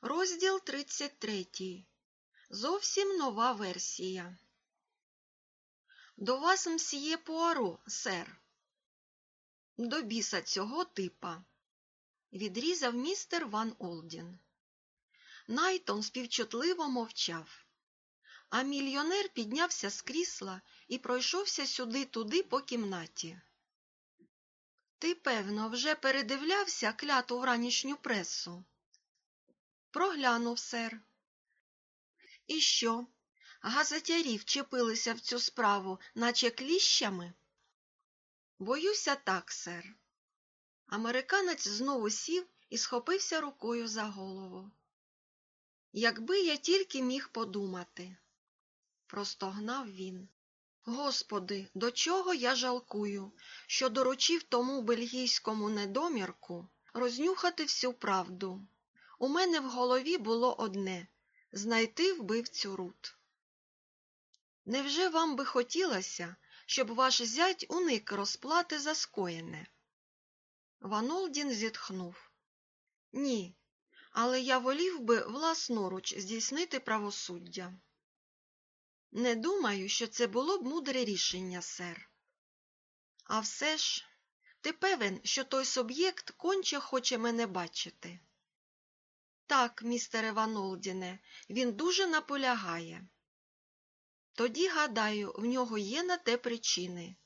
Розділ 33. Зовсім нова версія. До вас мсьє Пуаро, сер. До біса цього типа. Відрізав містер Ван Олдін. Найтон співчутливо мовчав. А мільйонер піднявся з крісла і пройшовся сюди-туди по кімнаті. Ти, певно, вже передивлявся кляту вранішню пресу? Проглянув, сер. І що? Газетярі вчепилися в цю справу, наче кліщами? Боюся так, сер. Американець знову сів і схопився рукою за голову. Якби я тільки міг подумати, простогнав він. Господи, до чого я жалкую, що доручив тому бельгійському недомірку рознюхати всю правду. У мене в голові було одне знайти вбивцю Рут. Невже вам би хотілося, щоб ваш зять уник розплати за скоєне? Ванолдін зітхнув. Ні, але я волів би власноруч здійснити правосуддя. Не думаю, що це було б мудре рішення, сер. А все ж, ти певен, що той суб'єкт конче хоче мене бачити? Так, містере Ванолдіне, він дуже наполягає. Тоді, гадаю, в нього є на те причини.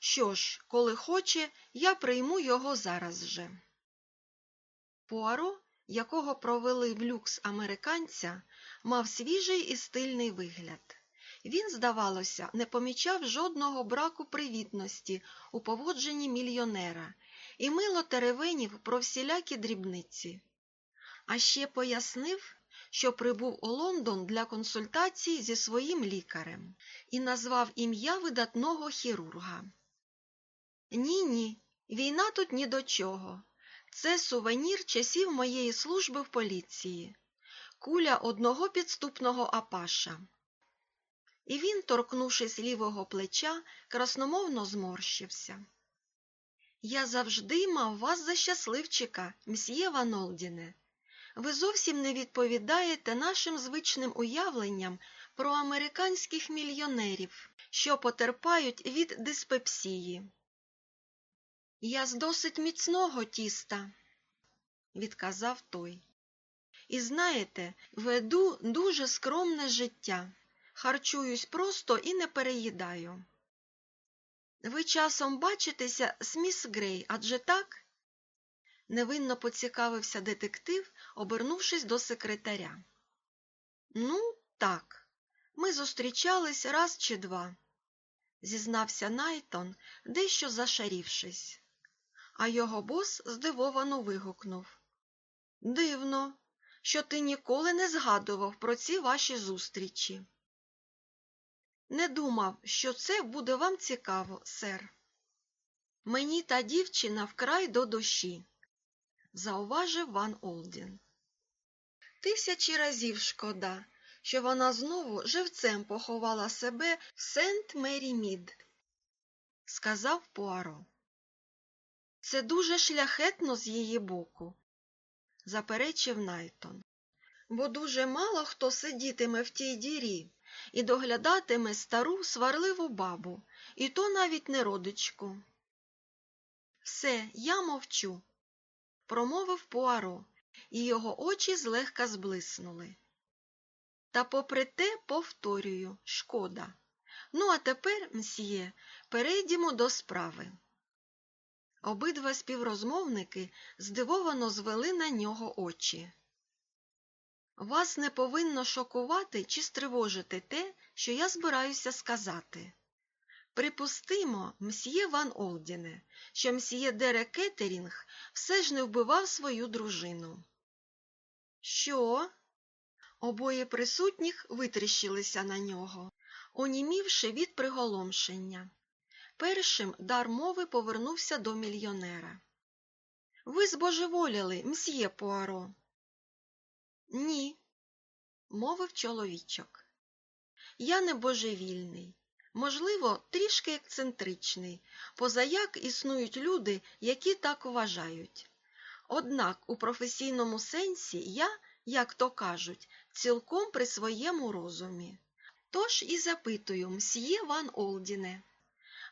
Що ж, коли хоче, я прийму його зараз же. Пуаро, якого провели в люкс американця, мав свіжий і стильний вигляд. Він, здавалося, не помічав жодного браку привітності у поводженні мільйонера і мило теревенів про всілякі дрібниці. А ще пояснив, що прибув у Лондон для консультацій зі своїм лікарем і назвав ім'я видатного хірурга. Ні, ні, війна тут ні до чого. Це сувенір часів моєї служби в поліції, куля одного підступного апаша. І він, торкнувшись лівого плеча, красномовно зморщився. Я завжди мав вас за щасливчика, мсьє Ванолдіне. Ви зовсім не відповідаєте нашим звичним уявленням про американських мільйонерів, що потерпають від диспепсії. Я з досить міцного тіста, відказав той. І знаєте, веду дуже скромне життя, харчуюсь просто і не переїдаю. Ви часом бачитеся з міс Грей, адже так? Невинно поцікавився детектив, обернувшись до секретаря. Ну, так, ми зустрічались раз чи два, зізнався Найтон, дещо зашарівшись. А його бос здивовано вигукнув. Дивно, що ти ніколи не згадував про ці ваші зустрічі. Не думав, що це буде вам цікаво, сер. Мені та дівчина вкрай до душі, зауважив Ван Олдін. Тисячі разів шкода, що вона знову живцем поховала себе в Сент Мері Мід, сказав Пуаро. Це дуже шляхетно з її боку, заперечив Найтон, бо дуже мало хто сидітиме в тій дірі і доглядатиме стару сварливу бабу, і то навіть не родичку. Все, я мовчу, промовив Пуаро, і його очі злегка зблиснули. Та попри те повторюю, шкода. Ну, а тепер, мсьє, перейдімо до справи. Обидва співрозмовники здивовано звели на нього очі. Вас не повинно шокувати чи стривожити те, що я збираюся сказати. Припустимо, мсьє Ван Олдіне, що мсьє Дере Кеттерінг все ж не вбивав свою дружину. Що? Обоє присутніх витріщилися на нього, онімівши від приголомшення. Першим дар мови повернувся до мільйонера. Ви збожеволіли, мсьє Пуаро. Ні, мовив чоловічок. Я не божевільний, можливо, трішки ексцентричний, позаяк існують люди, які так вважають. Однак у професійному сенсі я, як то кажуть, цілком при своєму розумі. Тож і запитую, мсьє Ван Олдіне,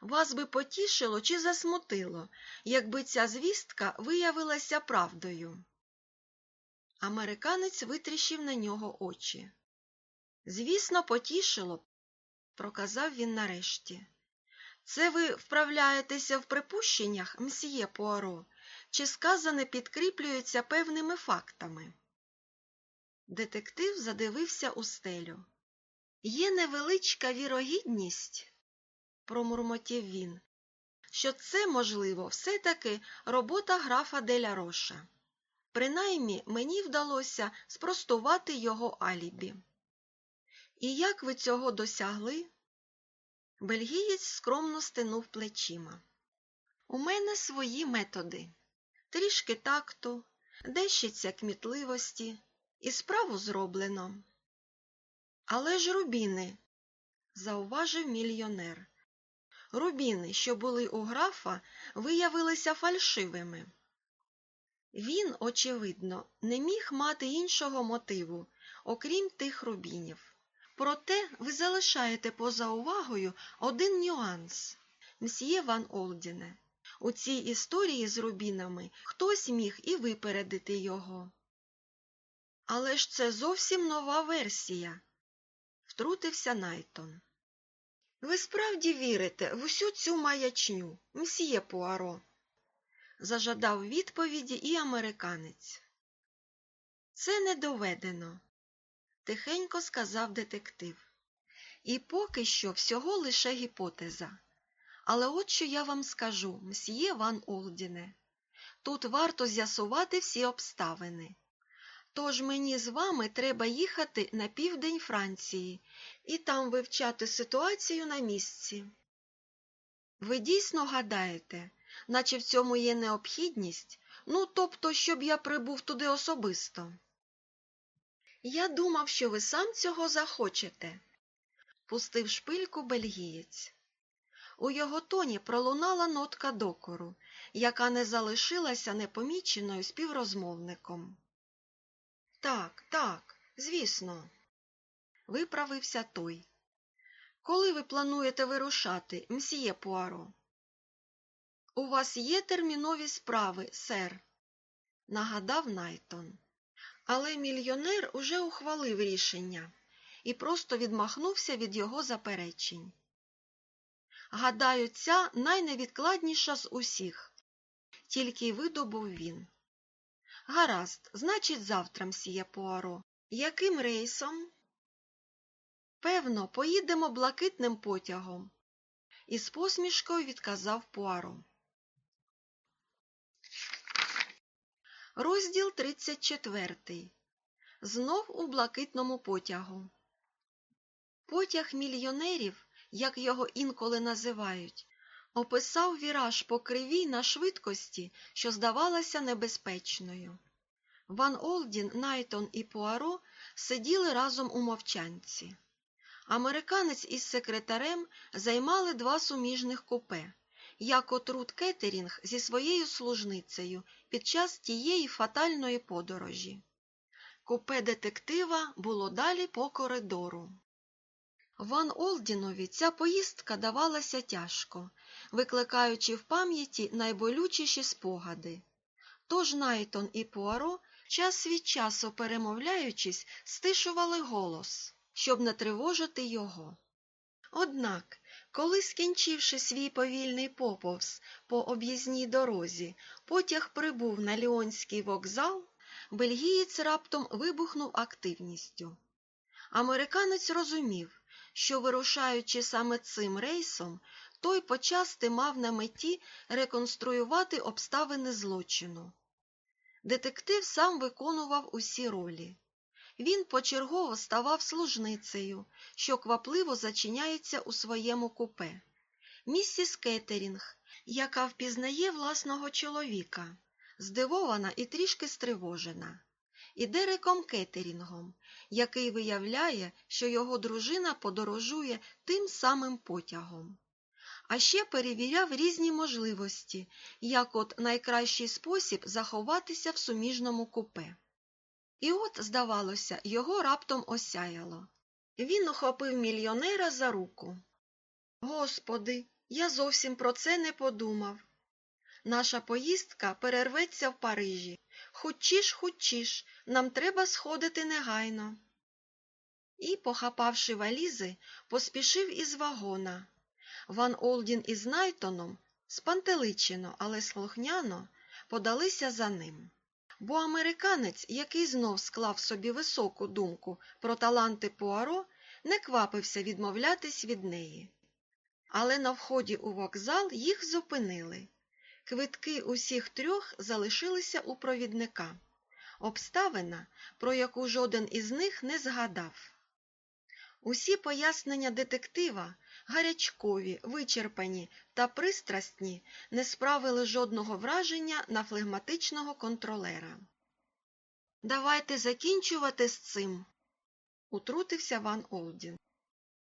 вас би потішило чи засмутило, якби ця звістка виявилася правдою? Американець витріщив на нього очі. Звісно, потішило б, проказав він нарешті. Це ви вправляєтеся в припущеннях, мсьє Пуаро, чи сказане підкріплюється певними фактами? Детектив задивився у стелю. Є невеличка вірогідність, промурмотів він, що це, можливо, все-таки робота графа Деля Роша. Принаймні мені вдалося спростувати його алібі. І як ви цього досягли? Бельгієць скромно стинув плечима. У мене свої методи трішки такту, дещиця кмітливості, і справу зроблено. Але ж рубіни, зауважив мільйонер. Рубіни, що були у графа, виявилися фальшивими. Він, очевидно, не міг мати іншого мотиву, окрім тих рубінів. Проте ви залишаєте поза увагою один нюанс, мсьє Ван Олдіне. У цій історії з рубінами хтось міг і випередити його. Але ж це зовсім нова версія, втрутився Найтон. Ви справді вірите в усю цю маячню, мсьє Пуаро? зажадав відповіді і американець. Це не доведено, тихенько сказав детектив. І поки що всього лише гіпотеза. Але от що я вам скажу, мсьє Ван Олдіне. Тут варто з'ясувати всі обставини. Тож мені з вами треба їхати на південь Франції і там вивчати ситуацію на місці. Ви дійсно гадаєте, наче в цьому є необхідність, ну тобто, щоб я прибув туди особисто. Я думав, що ви сам цього захочете, пустив шпильку бельгієць. У його тоні пролунала нотка докору, яка не залишилася непоміченою співрозмовником. Так, так, звісно, виправився той. Коли ви плануєте вирушати, мсьє Пуаро? У вас є термінові справи, сер, нагадав Найтон. Але мільйонер уже ухвалив рішення і просто відмахнувся від його заперечень. Гадаю, ця найневідкладніша з усіх, тільки й видобув він. Гаразд, значить, завтра, мсьє Пуаро. Яким рейсом? Певно, поїдемо блакитним потягом. Із посмішкою відказав Пуаро. Розділ 34. Знов у блакитному потягу. Потяг мільйонерів, як його інколи називають, описав віраж по кривій на швидкості, що здавалася небезпечною. Ван Олдін, Найтон і Пуаро сиділи разом у мовчанці. Американець із секретарем займали два суміжних купе, як от Рут Кеттерінг зі своєю служницею під час тієї фатальної подорожі. Купе детектива було далі по коридору. Ван Олдінові ця поїздка давалася тяжко, викликаючи в пам'яті найболючіші спогади. Тож Найтон і Пуаро, час від часу перемовляючись, стишували голос, щоб не тривожити його. Однак, коли, скінчивши свій повільний поповз по об'їзній дорозі, потяг прибув на Ліонський вокзал, бельгієць раптом вибухнув активністю. Американець розумів, що, вирушаючи саме цим рейсом, той почасти мав на меті реконструювати обставини злочину. Детектив сам виконував усі ролі. Він почергово ставав служницею, що квапливо зачиняється у своєму купе. Місіс Кеттерінг, яка впізнає власного чоловіка, здивована і трішки стривожена, і Дереком Кеттерінгом, який виявляє, що його дружина подорожує тим самим потягом. А ще перевіряв різні можливості, як от найкращий спосіб заховатися в суміжному купе. І от, здавалося, його раптом осяяло. Він ухопив мільйонера за руку. Господи, я зовсім про це не подумав. Наша поїздка перерветься в Парижі. Хучіш, хучіш, нам треба сходити негайно. І, похапавши валізи, поспішив із вагона. Ван Олдін із Найтоном спантеличено, але слухняно подалися за ним. Бо американець, який знов склав собі високу думку про таланти Пуаро, не квапився відмовлятись від неї. Але на вході у вокзал їх зупинили. Квитки усіх трьох залишилися у провідника. Обставина, про яку жоден із них не згадав. Усі пояснення детектива, гарячкові, вичерпані та пристрастні, не справили жодного враження на флегматичного контролера. Давайте закінчувати з цим, утрутився Ван Олдін.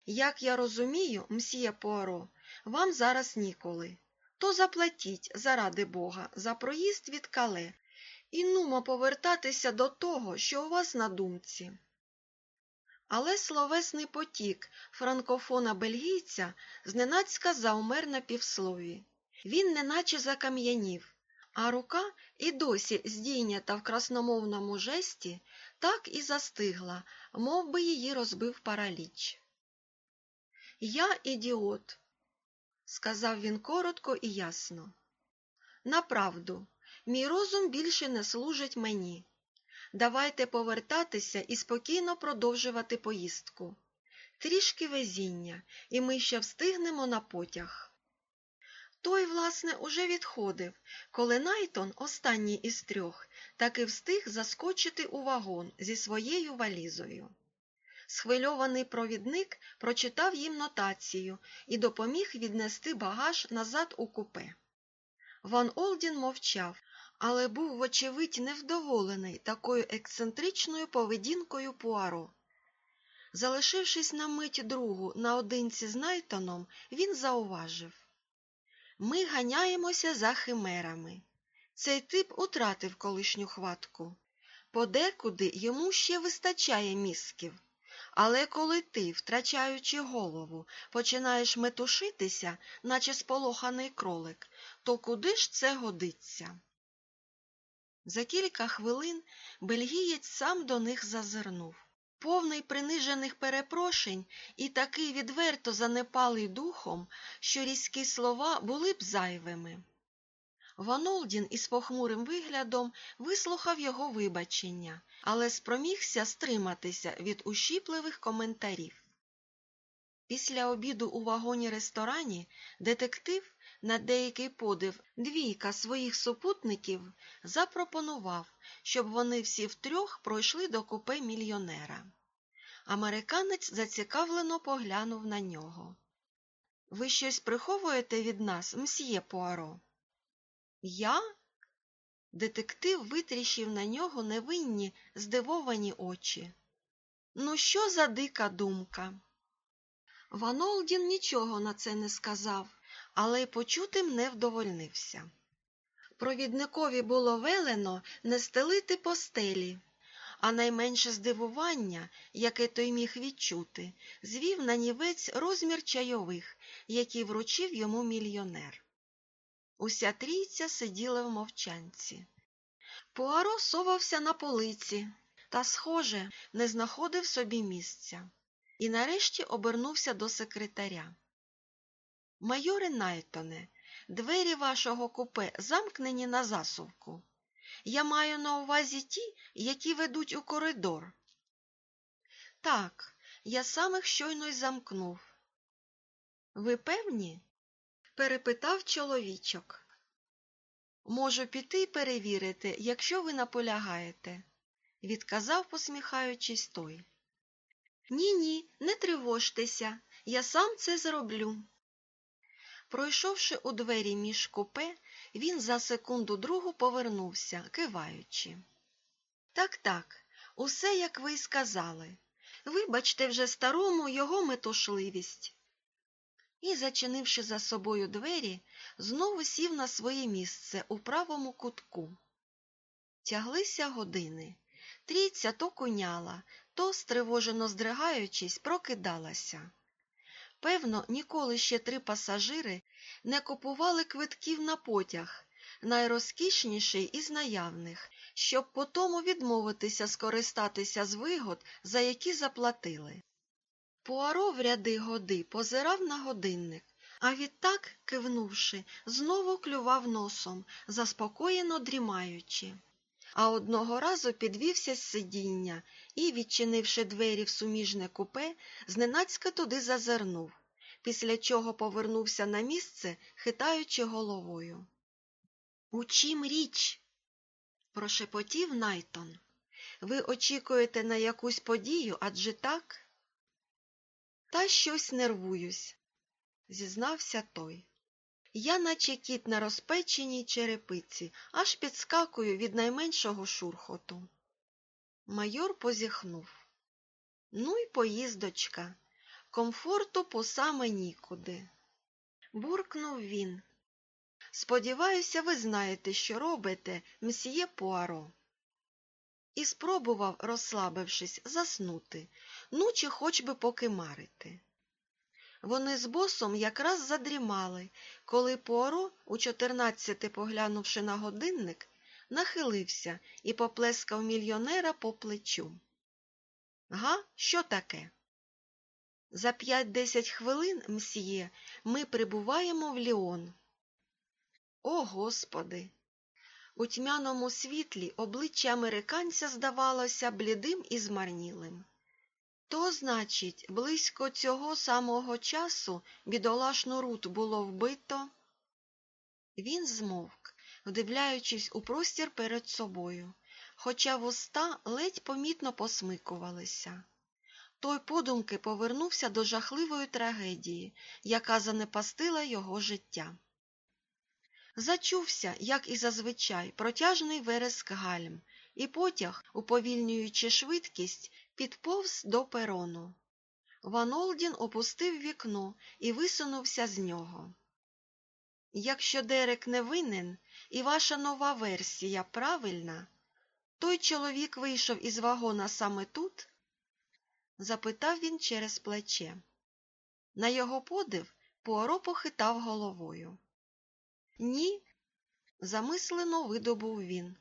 Як я розумію, мсьє Пуаро, вам зараз ніколи. То заплатіть, заради Бога, за проїзд від кале і нумо повертатися до того, що у вас на думці. Але словесний потік франкофона бельгійця зненацька заумер на півслові. Він неначе закам'янів, а рука і досі здійнята в красномовному жесті, так і застигла, мов би її розбив параліч. Я ідіот, сказав він коротко і ясно. Направду, мій розум більше не служить мені. Давайте повертатися і спокійно продовжувати поїздку. Трішки везіння, і ми ще встигнемо на потяг. Той, власне, уже відходив, коли Найтон, останній із трьох, таки встиг заскочити у вагон зі своєю валізою. Схвильований провідник прочитав їм нотацію і допоміг віднести багаж назад у купе. Ван Олдін мовчав, але був, вочевидь, невдоволений такою ексцентричною поведінкою Пуаро. Залишившись на мить другу наодинці з Найтоном, він зауважив Ми ганяємося за химерами. Цей тип утратив колишню хватку. Подекуди йому ще вистачає мізків. Але коли ти, втрачаючи голову, починаєш метушитися, наче сполоханий кролик, то куди ж це годиться? За кілька хвилин бельгієць сам до них зазирнув. Повний принижених перепрошень і такий відверто занепалий духом, що різкі слова були б зайвими. Ванолдін із похмурим виглядом вислухав його вибачення, але спромігся стриматися від ущіпливих коментарів. Після обіду у вагоні ресторані детектив, на деякий подив двійка своїх супутників, запропонував, щоб вони всі втрьох пройшли до купе мільйонера. Американець зацікавлено поглянув на нього. Ви щось приховуєте від нас, мсьє Пуаро? Я? Детектив витріщив на нього невинні, здивовані очі. Ну, що за дика думка? Ванолдін нічого на це не сказав, але й почутим не вдовольнився. Провідникові було велено не стелити постелі, а найменше здивування, яке той міг відчути, звів на нівець розмір чайових, які вручив йому мільйонер. Уся трійця сиділа в мовчанці. Пуаро совався на полиці та, схоже, не знаходив собі місця і нарешті обернувся до секретаря. Майоре Найтоне, двері вашого купе замкнені на засувку. Я маю на увазі ті, які ведуть у коридор. Так, я сам їх щойно й замкнув. Ви певні? перепитав чоловічок. Можу піти й перевірити, якщо ви наполягаєте, відказав, посміхаючись той. Ні, ні, не тривожтеся, я сам це зроблю. Пройшовши у двері між купе, він за секунду другу повернувся, киваючи. Так, так, усе, як ви й сказали. Вибачте вже старому його метушливість. І, зачинивши за собою двері, знову сів на своє місце у правому кутку. Тяглися години. Трійця то куняла, то, стривожено здригаючись, прокидалася. Певно, ніколи ще три пасажири не купували квитків на потяг, найрозкішніший із наявних, щоб потому відмовитися скористатися з вигод, за які заплатили. Пуаро в ряди годи позирав на годинник, а відтак, кивнувши, знову клював носом, заспокоєно дрімаючи. А одного разу підвівся з сидіння і, відчинивши двері в суміжне купе, зненацька туди зазирнув, після чого повернувся на місце, хитаючи головою. У чим річ? прошепотів Найтон. Ви очікуєте на якусь подію, адже так? Та щось нервуюсь, зізнався той. Я, наче кіт на розпеченій черепиці, аж підскакую від найменшого шурхоту. Майор позіхнув. Ну й поїздочка. Комфорту по саме нікуди. Буркнув він. Сподіваюся, ви знаєте, що робите, мсьє Пуаро. І спробував, розслабившись, заснути, ну чи хоч би покимарити. Вони з босом якраз задрімали, коли Пуаро, у чотирнадцяти поглянувши на годинник, нахилився і поплескав мільйонера по плечу. Га, що таке? За п'ять-десять хвилин, мсьє, ми прибуваємо в Ліон. О, Господи! У тьмяному світлі обличчя американця здавалося блідим і змарнілим. То, значить, близько цього самого часу бідолашну рут було вбито. Він змовк, вдивляючись у простір перед собою, хоча вуста ледь помітно посмикувалися. Той подумки повернувся до жахливої трагедії, яка занепастила його життя. Зачувся, як і зазвичай, протяжний вереск гальм, і потяг, уповільнюючи швидкість, підповз до перону. Ван Олдін опустив вікно і висунувся з нього. Якщо Дерек не винен і ваша нова версія правильна, той чоловік вийшов із вагона саме тут? запитав він через плече. На його подив Пуаро похитав головою. Ні, замислено видобув він.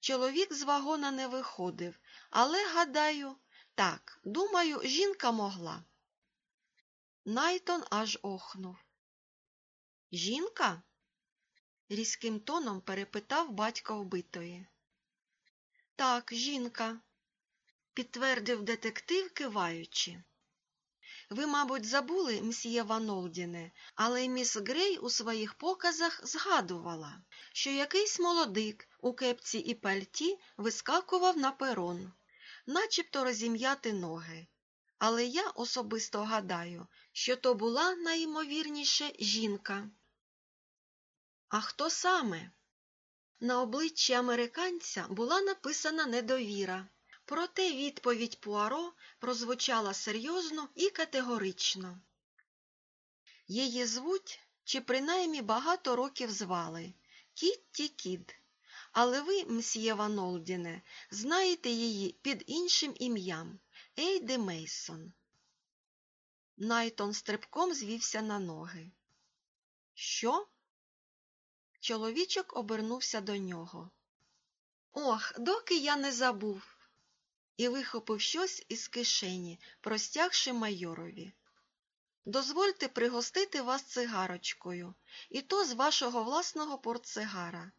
Чоловік з вагона не виходив, але, гадаю, так, думаю, жінка могла. Найтон аж охнув. Жінка? різким тоном перепитав батько вбитої. Так, жінка, підтвердив детектив, киваючи. Ви, мабуть, забули, мсьє Ванолдіне, але міс Грей у своїх показах згадувала, що якийсь молодик у кепці і пальті вискакував на перон, начебто розім'яти ноги. Але я особисто гадаю, що то була найімовірніше жінка. А хто саме? На обличчі американця була написана недовіра. Проте відповідь Пуаро прозвучала серйозно і категорично. Її звуть, чи принаймні багато років звали Кітті Кід. Але ви, мсьє Ванолдіне, знаєте її під іншим ім'ям Ейде Мейсон. Найтон стрибком звівся на ноги. Що? Чоловічок обернувся до нього. Ох, доки я не забув і вихопив щось із кишені, простягши майорові. Дозвольте пригостити вас цигарочкою, і то з вашого власного портсигара.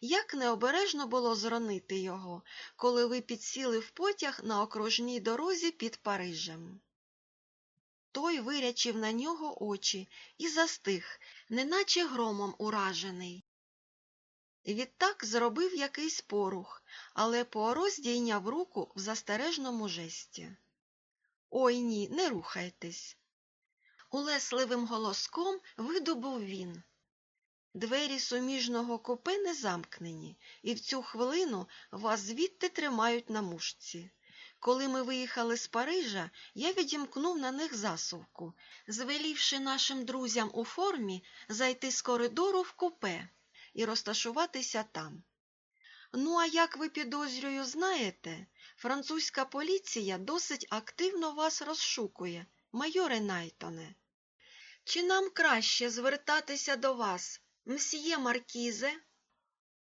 Як необережно було зронити його, коли ви підсіли в потяг на окружній дорозі під Парижем. Той вирячив на нього очі і застиг, неначе громом уражений. Відтак зробив якийсь порух, але Пуаро здійняв руку в застережному жесті. Ой ні, не рухайтесь. Улесливим голоском видобув він. Двері суміжного купе не замкнені, і в цю хвилину вас звідти тримають на мушці. Коли ми виїхали з Парижа, я відімкнув на них засувку, звелівши нашим друзям у формі зайти з коридору в купе і розташуватися там. Ну, а як ви підозрюю, знаєте, французька поліція досить активно вас розшукує, майоре Найтоне. Чи нам краще звертатися до вас, мсьє Маркізе,